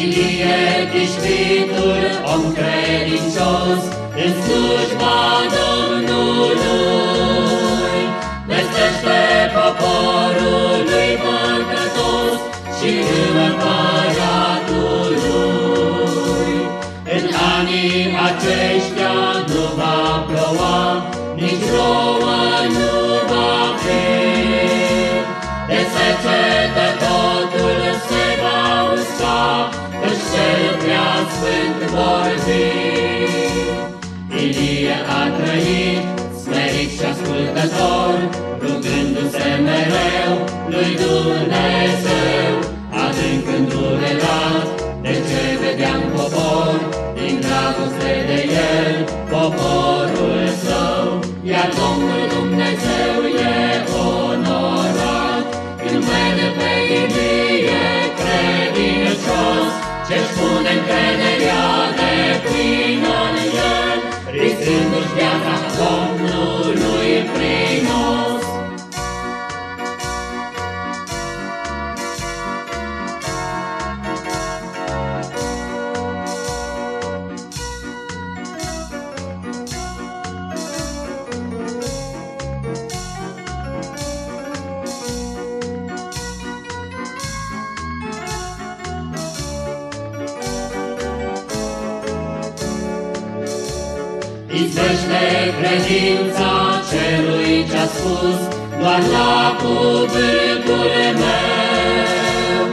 Ilie Tișpitul, om credincios, în slujba Domnului, ascultător, rugându-se mereu lui Dumnezeu, adânc îndurerat, de ce vedeam popor, din dragoste de el, poporul său, iar Domnul Dumnezeu e onorat, când vede pe Ilie credincios, ce-și pune încrederea de plină în el, riscându-și viața Domnului Izbește credința celui ce-a spus Doar la cuvântul meu.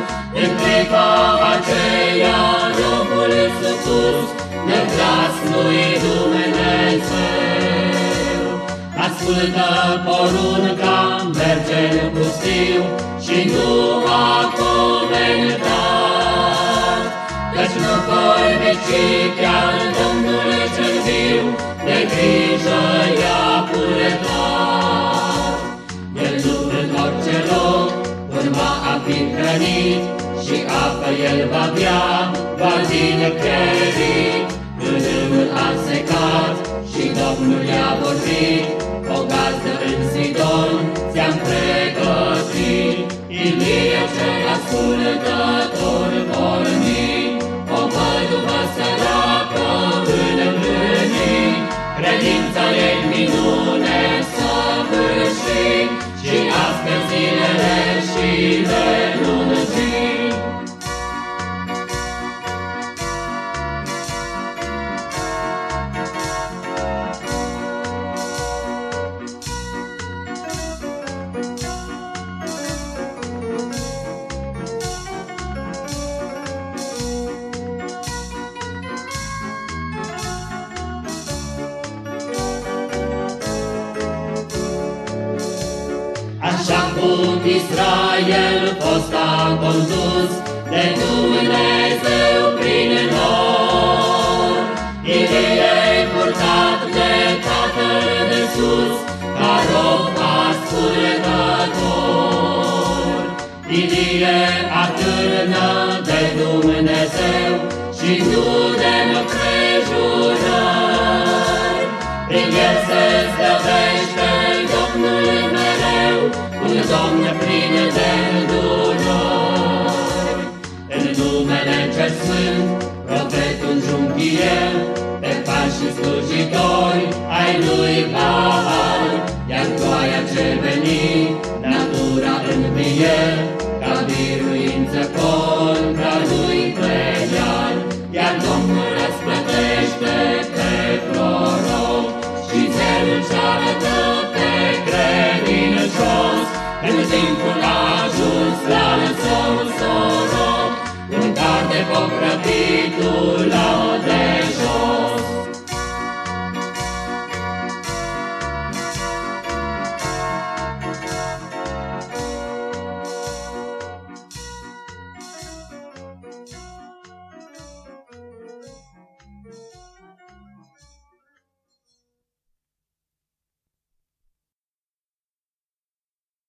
În clipa aceea robul supus Năglas lui Dumnezeu. Ascultă porunca, merge în pustiu Și nu a comentat Căci nu vorbici chiar Domnul cel viu de grijă i-a purtat. El nu în orice loc urma a fi hrănit și apă el va bea, va din credit. Râul a secat și Domnul i-a vorbit, Cause Așa cum Israel fost a condus de Dumnezeu prin nor, Ilie purtat de Tatăl de sus, ca rob ascultător. Ilie atârnă de Dumnezeu și nu de împrejurări, prin el se stăvește Domnul mereu, un Domn plin de îndurări. În numele cel sfânt, profetul junghie, pe pași slujitori ai lui Baal,